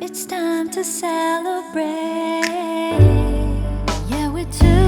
It's time to celebrate. Yeah, we're.